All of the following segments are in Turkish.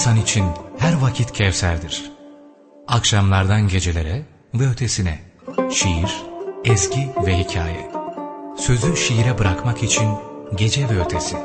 insan için her vakit Kevser'dir. Akşamlardan gecelere ve ötesine şiir, ezgi ve hikaye. Sözü şiire bırakmak için gece ve ötesi.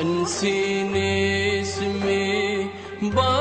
Aşık Yunus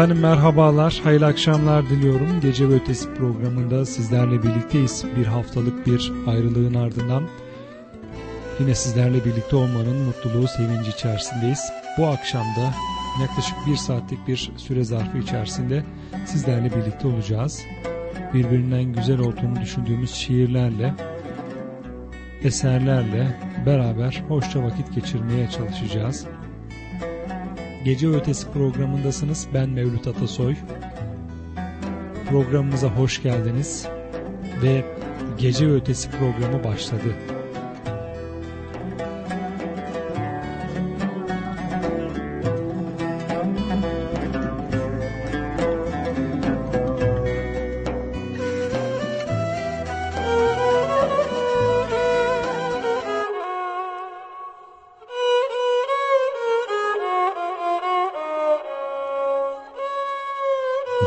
Efendim merhabalar, hayırlı akşamlar diliyorum. Gece ve Ötesi programında sizlerle birlikteyiz. Bir haftalık bir ayrılığın ardından yine sizlerle birlikte olmanın mutluluğu, sevinci içerisindeyiz. Bu akşamda yaklaşık bir saatlik bir süre zarfı içerisinde sizlerle birlikte olacağız. Birbirinden güzel olduğunu düşündüğümüz şiirlerle, eserlerle beraber hoşça vakit geçirmeye çalışacağız. Gece Ötesi programındasınız. Ben Mevlüt Atasoy. Programımıza hoş geldiniz ve Gece Ötesi programı başladı.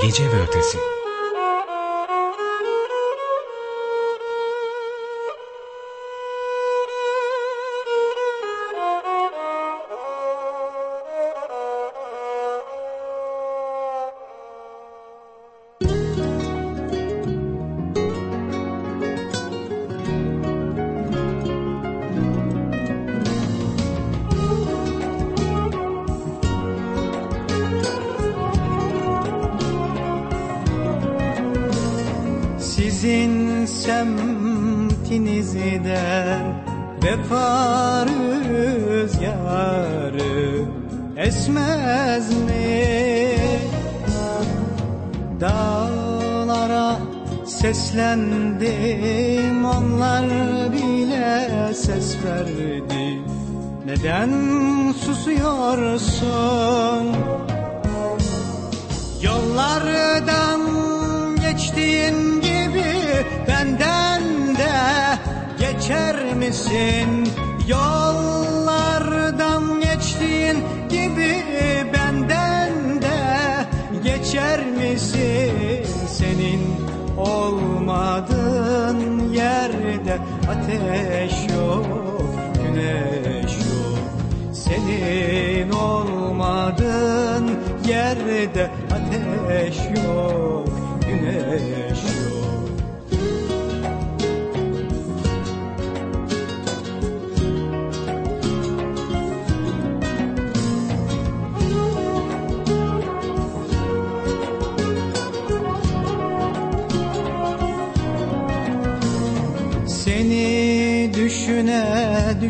Gece ve Ötesi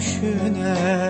去年。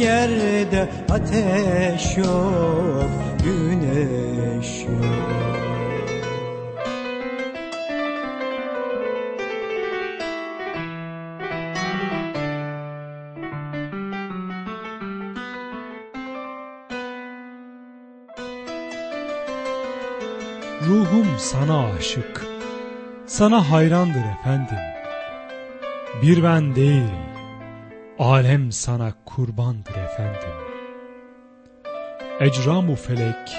Yerde ateş yok güneş yok Ruhum sana aşık, sana hayrandır efendim. Bir ben değil, alem sana kurbandır efendim. Ecramu felek,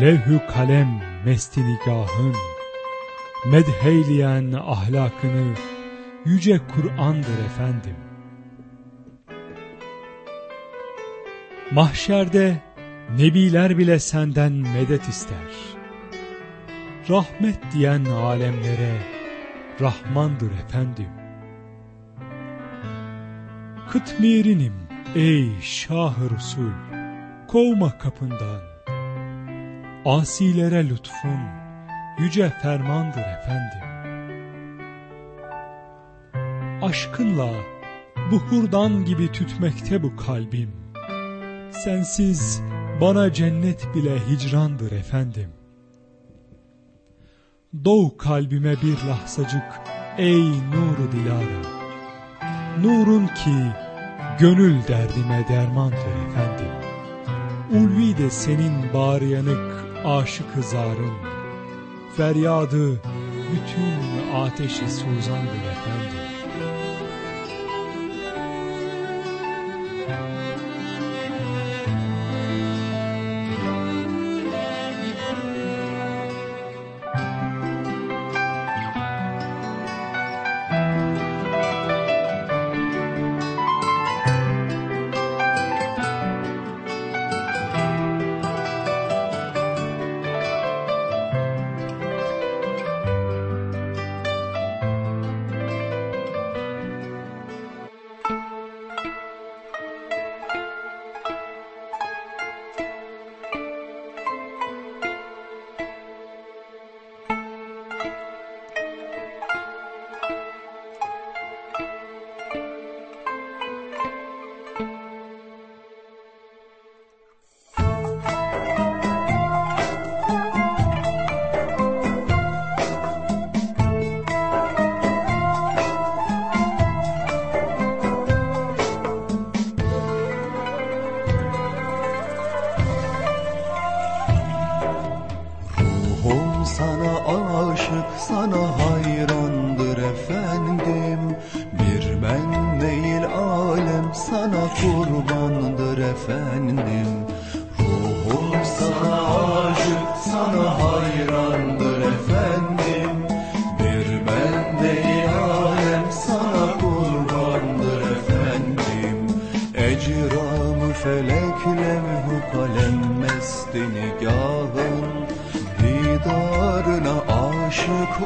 levhü kalem mesti nigahın, medheyleyen ahlakını yüce Kur'an'dır efendim. Mahşerde nebiler bile senden medet ister. Rahmet diyen alemlere Rahmandır efendim. Kıtmirinim ey Şah-ı Resul, kovma kapından. Asilere lütfun yüce fermandır efendim. Aşkınla buhurdan gibi tütmekte bu kalbim. Sensiz bana cennet bile hicrandır efendim. Doğ kalbime bir lahzacık ey nuru dilara. Nurun ki gönül derdime dermandır efendim. Ulvi de senin bağıryanık aşık zarın. Feryadı bütün ateşi suzandır efendim.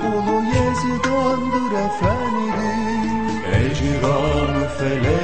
Ulu Yezidandır efendim. Ecram felek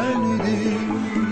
suzandır efendim Gece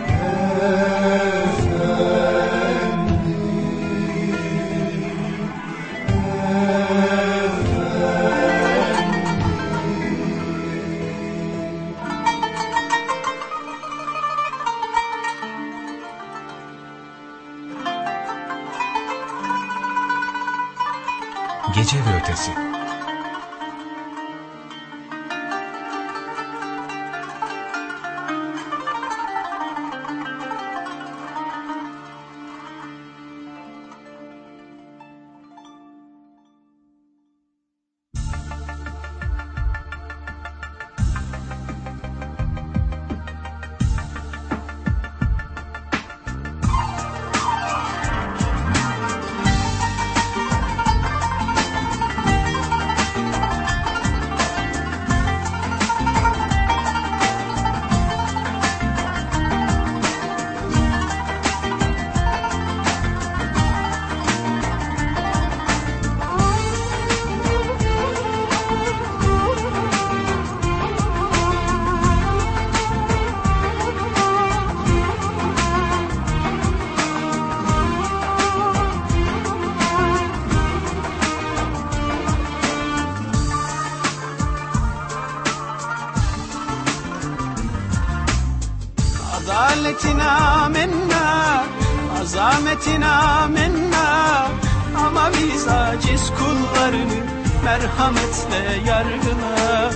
azametina minna Ama biz aciz kullarını merhametle yargıla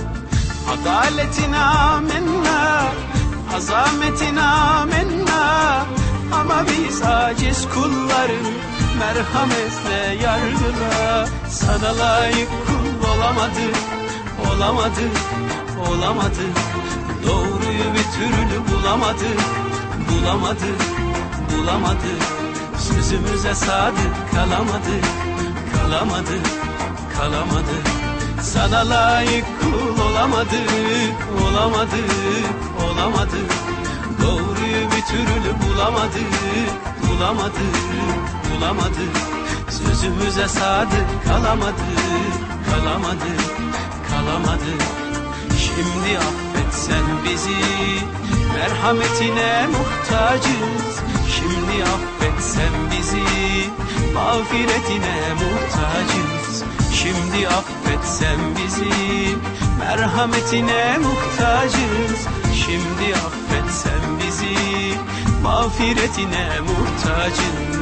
Adaletina minna, azametina minna Ama biz aciz kullarını merhametle yargıla Sana layık kul olamadık, olamadık, olamadık Doğruyu bir türlü bulamadık, bulamadık, bulamadık Sözümüze sadık kalamadık, kalamadık, kalamadık. Sana layık kul olamadık, olamadık, olamadık. Doğruyu bir türlü bulamadık, bulamadık, bulamadık. Sözümüze sadık kalamadık, kalamadık, kalamadık. Şimdi affet sen bizi Merhametine muhtacız. Şimdi affet sen bizi Mağfiretine muhtacız Şimdi affet sen bizi Merhametine muhtacız Şimdi affet sen bizi Mağfiretine muhtacız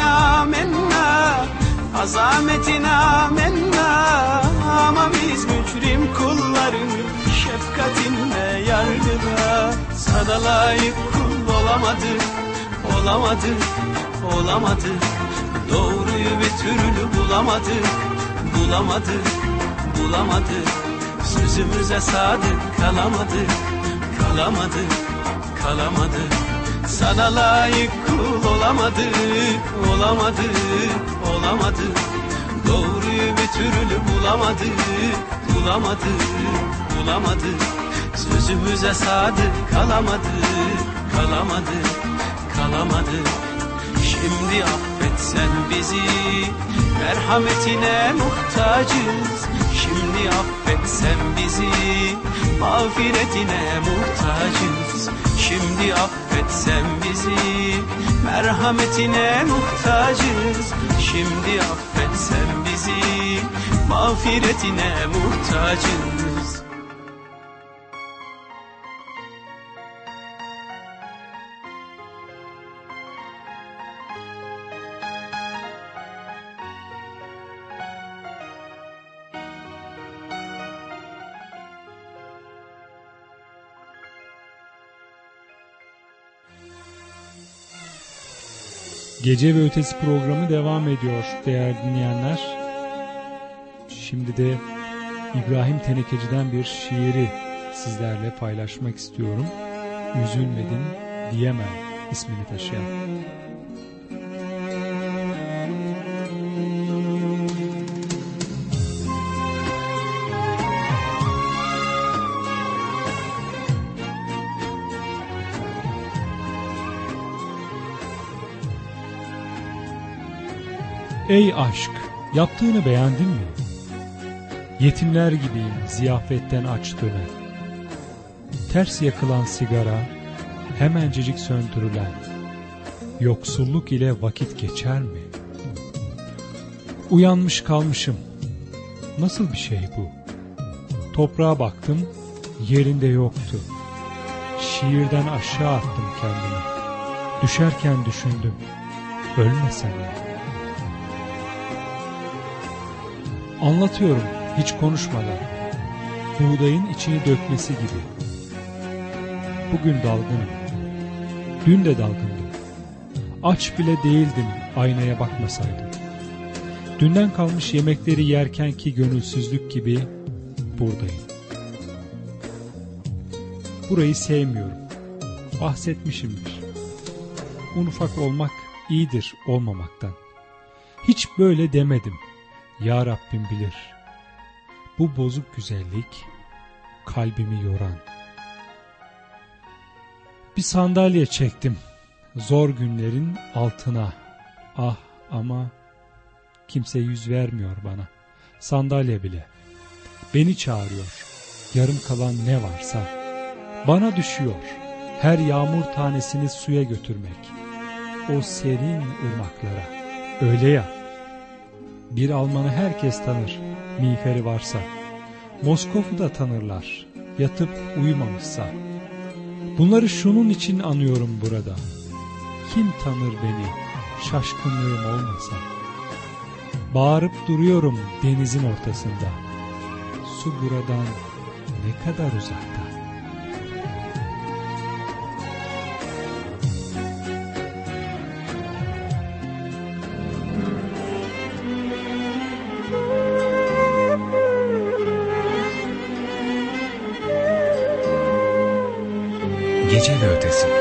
Adaletina minna, azametina minna Ama biz mücrim kulların şefkatinle yargıla Sana layık kul olamadık, olamadık, olamadık Doğruyu bir türlü bulamadık, bulamadık, bulamadık Sözümüze sadık kalamadık, kalamadık, kalamadık Sana layık kul olamadık, olamadık, olamadık Doğruyu bir türlü bulamadık, bulamadık, bulamadık Sözümüze sadık kalamadık, kalamadık, kalamadık Şimdi affet sen bizi, merhametine muhtacız. Şimdi affet sen bizi, mağfiretine muhtacız. Şimdi affet sen bizi, merhametine muhtacız. Şimdi affet sen bizi, mağfiretine muhtacız Gece ve Ötesi programı devam ediyor değerli dinleyenler. Şimdi de İbrahim Tenekeci'den bir şiiri sizlerle paylaşmak istiyorum. Üzülmedin diyemem ismini taşıyan. Ey aşk, yaptığını beğendin mi? Yetimler gibiyim ziyafetten açtığını. Ters yakılan sigara, hemencecik söndürülen. Yoksulluk ile vakit geçer mi? Uyanmış kalmışım. Nasıl bir şey bu? Toprağa baktım, yerinde yoktu. Şiirden aşağı attım kendimi. Düşerken düşündüm, ölmesem mi? Anlatıyorum hiç konuşmadan. Buğdayın içini dökmesi gibi. Bugün dalgınım. Dün de dalgındım. Aç bile değildim aynaya bakmasaydım. Dünden kalmış yemekleri yerkenki gönülsüzlük gibi buradayım. Burayı sevmiyorum. Bahsetmişimdir. Un ufak olmak iyidir olmamaktan. Hiç böyle demedim. Ya Rabbim bilir. Bu bozuk güzellik kalbimi yoran. Bir sandalye çektim zor günlerin altına. Ah ama kimse yüz vermiyor bana. Sandalye bile. Beni çağırıyor. Yarım kalan ne varsa. Bana düşüyor. Her yağmur tanesini suya götürmek. O serin ırmaklara. Öyle ya. Bir Almanı herkes tanır, miğferi varsa. Moskov'u da tanırlar, yatıp uyumamışsa. Bunları şunun için anıyorum burada. Kim tanır beni, şaşkınlığım olmasa? Bağırıp duruyorum denizin ortasında. Su buradan ne kadar uzakta? Gece ve Ötesi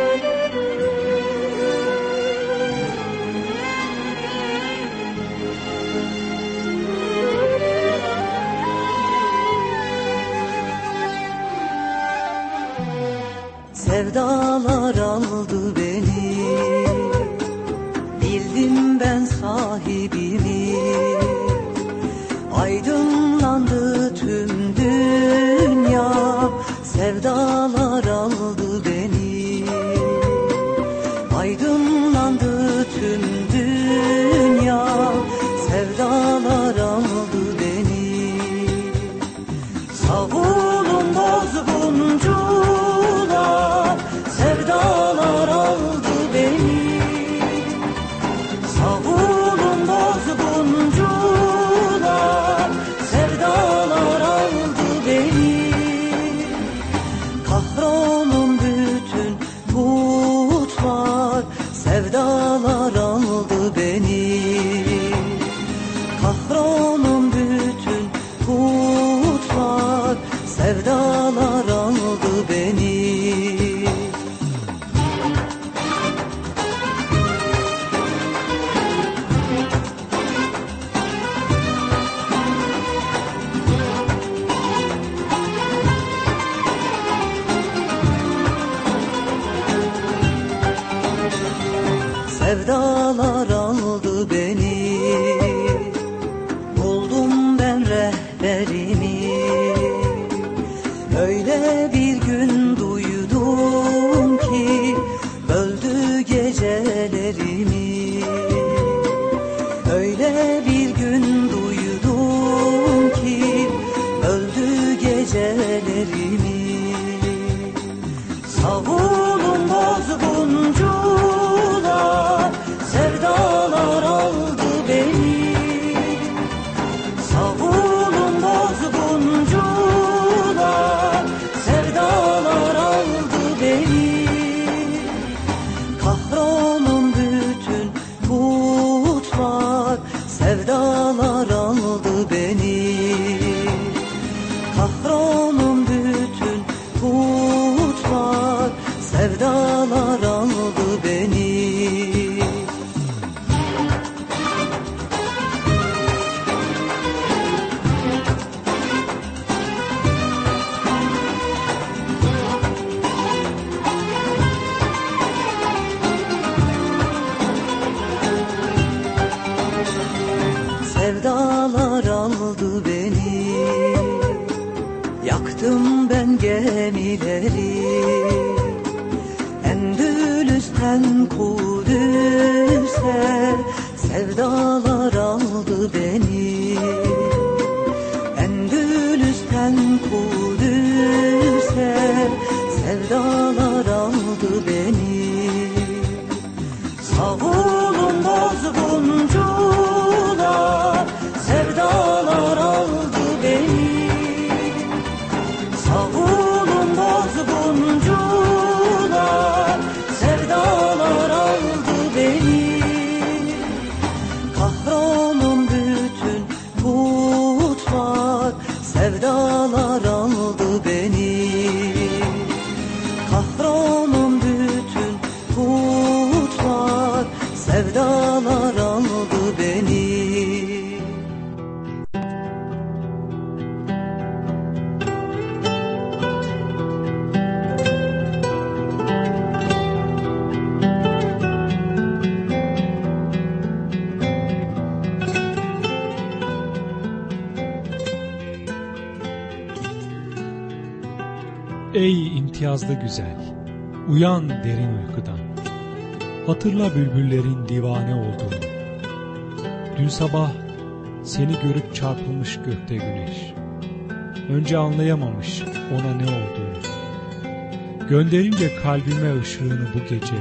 Yaktım ben gemileri. Endülüs'ten Kudüs'e Sevdalar aldı beni. Endülüs'ten Kudüs'e Sevdalar İmtiyazlı güzel, uyan derin uykudan. Hatırla bülbüllerin divane olduğunu. Dün sabah seni görüp çarpılmış gökte güneş. Önce anlayamamış ona ne olduğunu. Gönderince kalbime ışığını bu gece.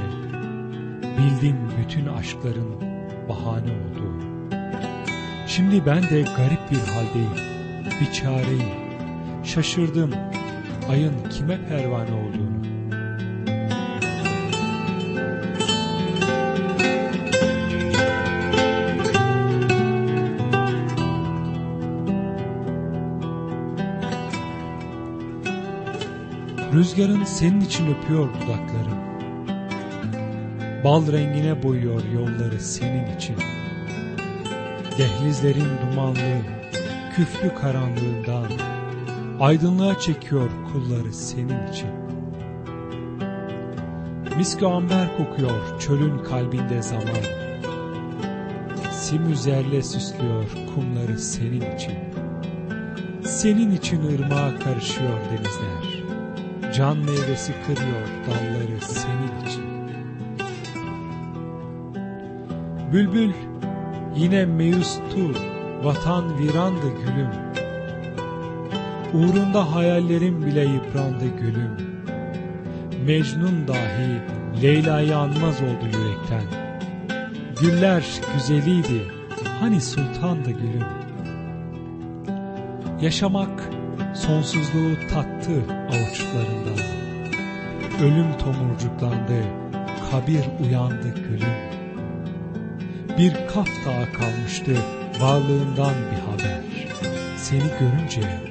Bildim bütün aşkların bahane olduğunu. Şimdi ben de garip bir haldeyim, bir çareyim. Şaşırdım ayın kime pervane olduğunu. Rüzgarın senin için öpüyor dudaklarım. Bal rengine boyuyor yolları senin için. Dehlizlerin dumanlı, küflü karanlığından aydınlığa çekiyor kulları senin için. Misk amber kokuyor çölün kalbinde zaman. Sim üzerle süslüyor kumları senin için. Senin için ırmağa karışıyor denizler. Can meyvesi kırıyor dalları senin için. Bülbül yine meyustu, vatan virandı gülüm. Uğrunda hayallerim bile yıprandı gülüm. Mecnun dahi Leyla'yı anmaz oldu yürekten. Güller güzeliydi, hani sultandı gülüm. Yaşamak sonsuzluğu tattı avuçlarında. Ölüm tomurcuklandı, kabir uyandı gülüm. Bir kaf dağı kalmıştı varlığından bir haber. Seni görünce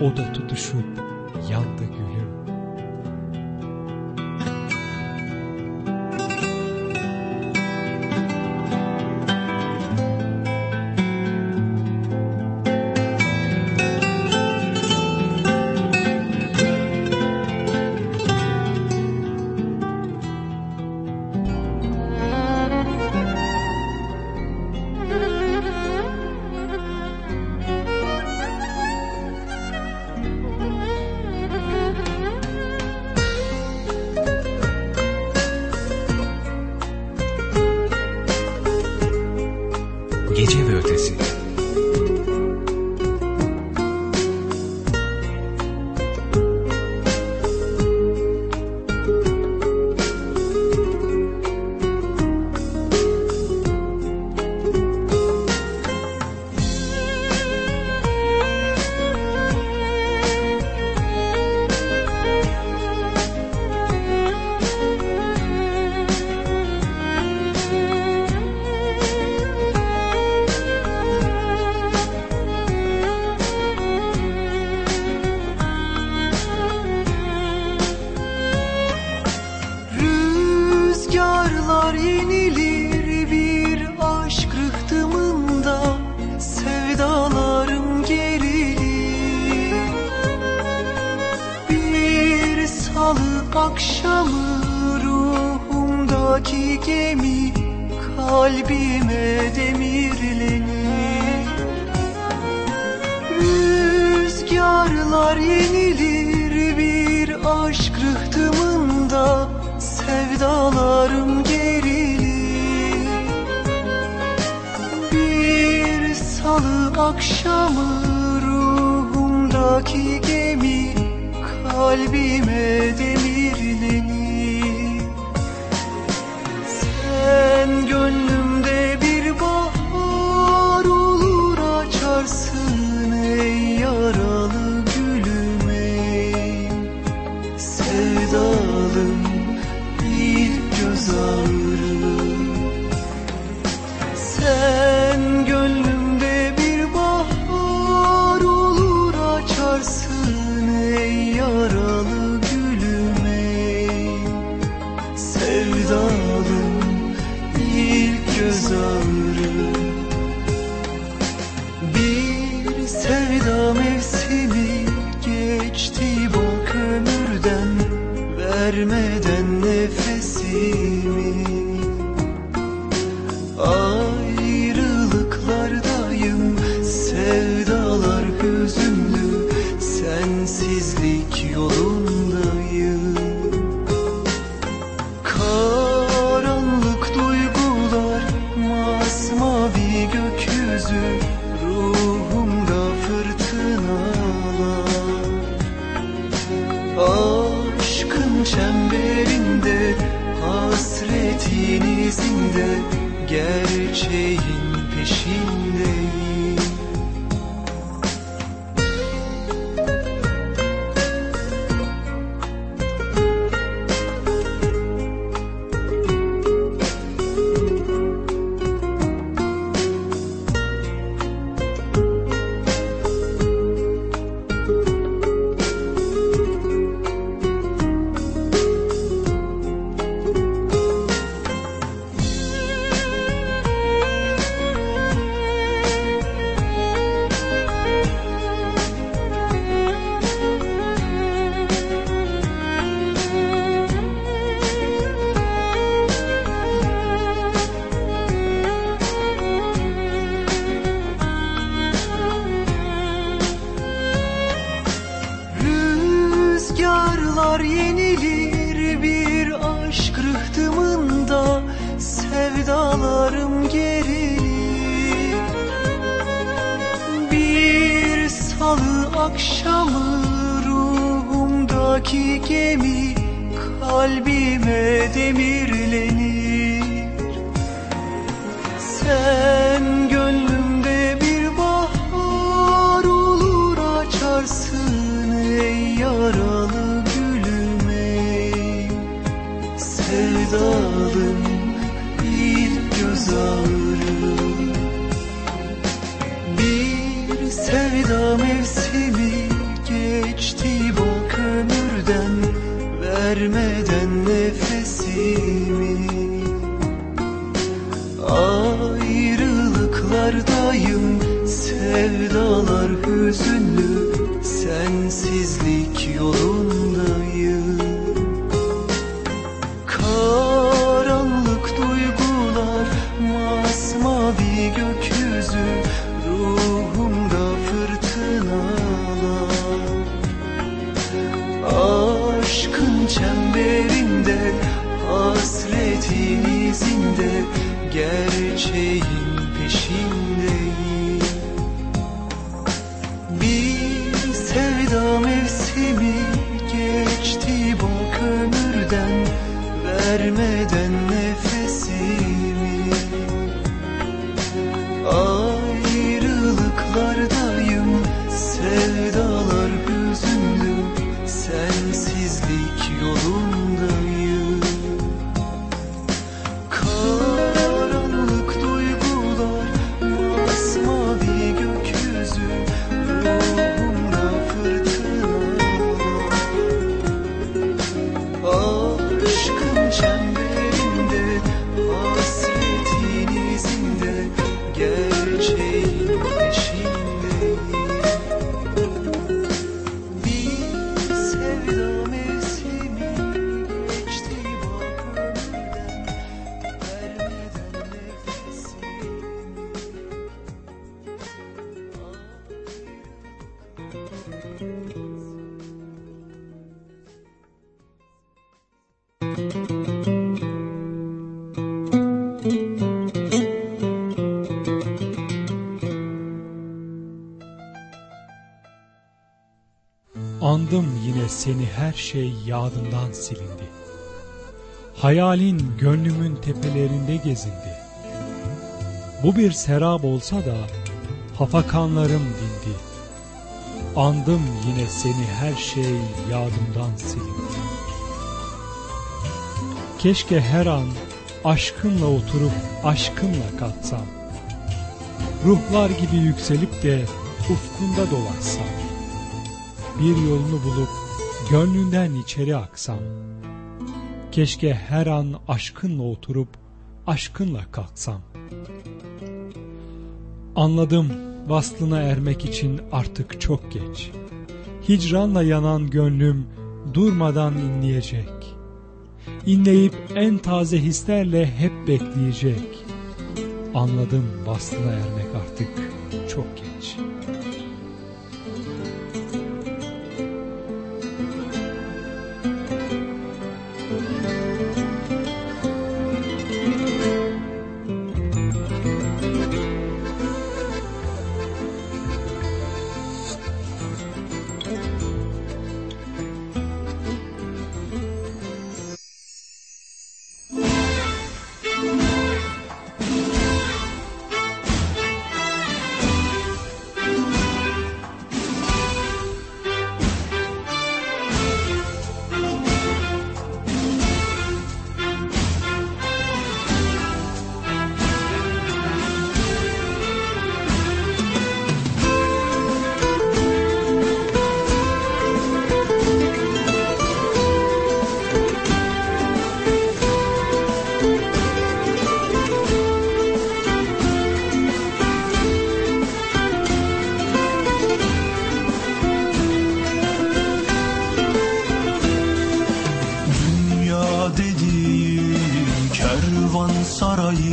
o da tutuşup yandı gülüm. gemi kalbime demirlenir Rüzgarlar yenilir bir aşk rıhtımında Sevdalarım gerilir Bir salı akşamı ruhumdaki gemi kalbime demirlenir akşamı ruhumdaki gemi kalbime demirlenir. Sen seni her şey yadımdan silindi. Hayalin gönlümün tepelerinde gezindi. Bu bir serap olsa da hafakanlarım dindi. Andım yine seni her şey yadımdan silindi. Keşke her an aşkınla oturup aşkınla katsam. Ruhlar gibi yükselip de ufkunda dolaşsam bir yolunu bulup gönlünden içeri aksam. Keşke her an aşkınla oturup aşkınla kalksam. Anladım vaslına ermek için artık çok geç. Hicranla yanan gönlüm durmadan inleyecek. İnleyip en taze hislerle hep bekleyecek. Anladım vaslına ermek artık çok geç.''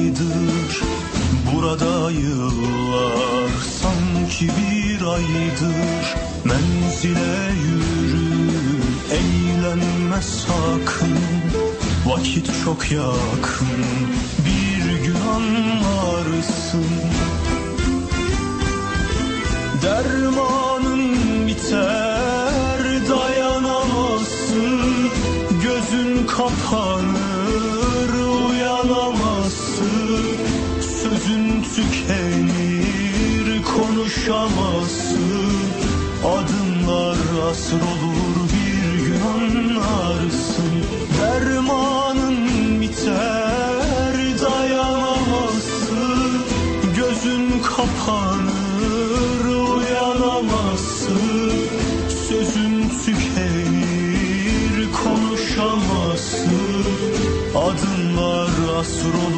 Kervansaraydır Burada yıllar sanki bir aydır. Menzile yürü eğlenme sakın. Vakit çok yakın bir gün anlarsın. Dermanın biter dayanamazsın. Gözün kapanır konuşamazsın Adımlar asır olur bir gün anlarsın. Dermanın biter dayanamazsın. Gözün kapanır uyanamazsın. Sözün tükenir konuşamazsın. Adımlar asır olur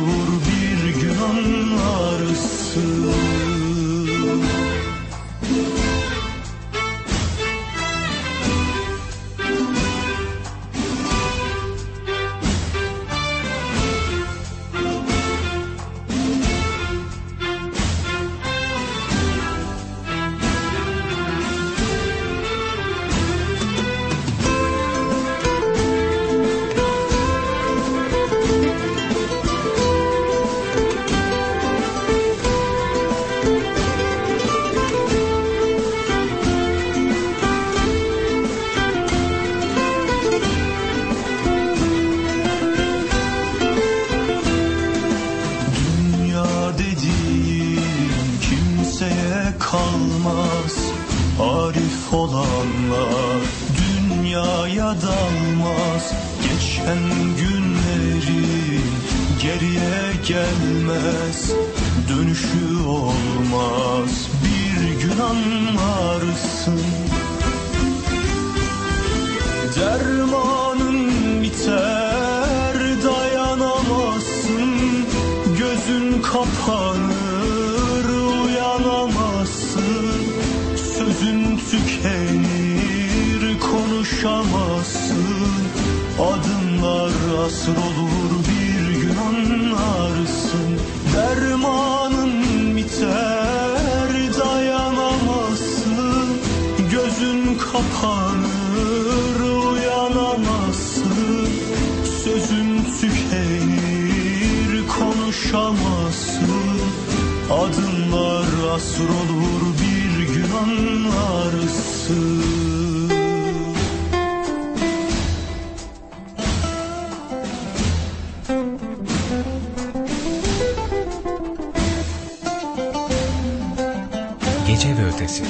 Ötesi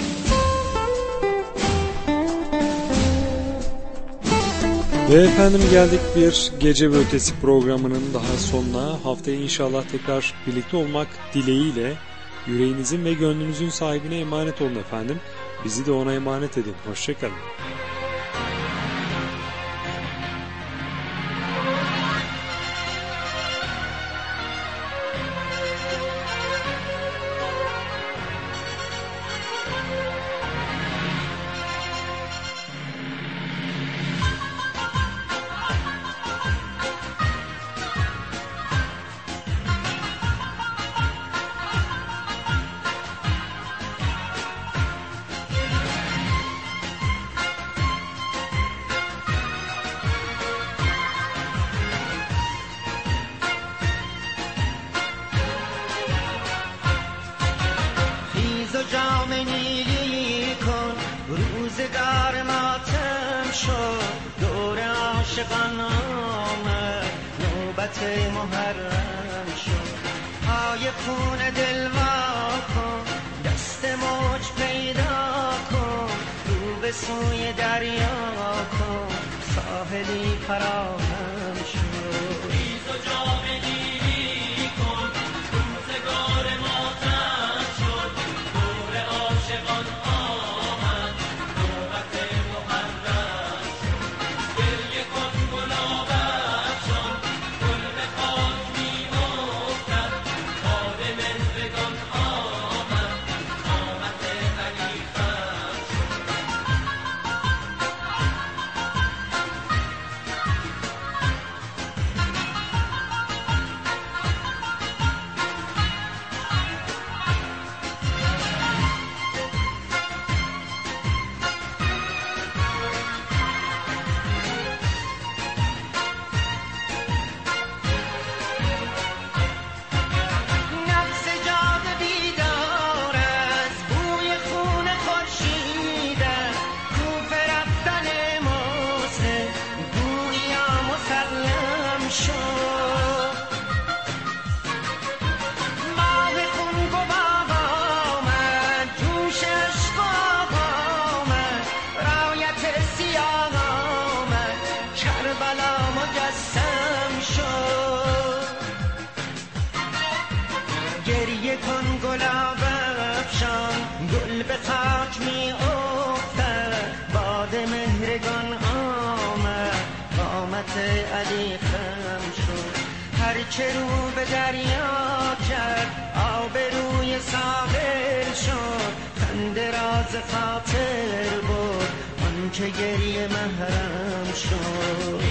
Ve efendim geldik bir Gece ve Ötesi programının daha sonuna. Haftaya inşallah tekrar birlikte olmak dileğiyle yüreğinizin ve gönlünüzün sahibine emanet olun efendim. Bizi de ona emanet edin. Hoşçakalın. خنده راز خاطر بود آن که گریه محرم شد.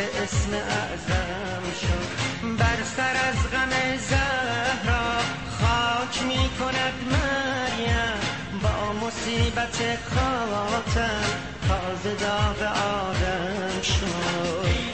به اسم اعظم شد. بر سر از غم زهرا خاک می کند مریم. با مصیبت خاتم تازه داغ آدم شد.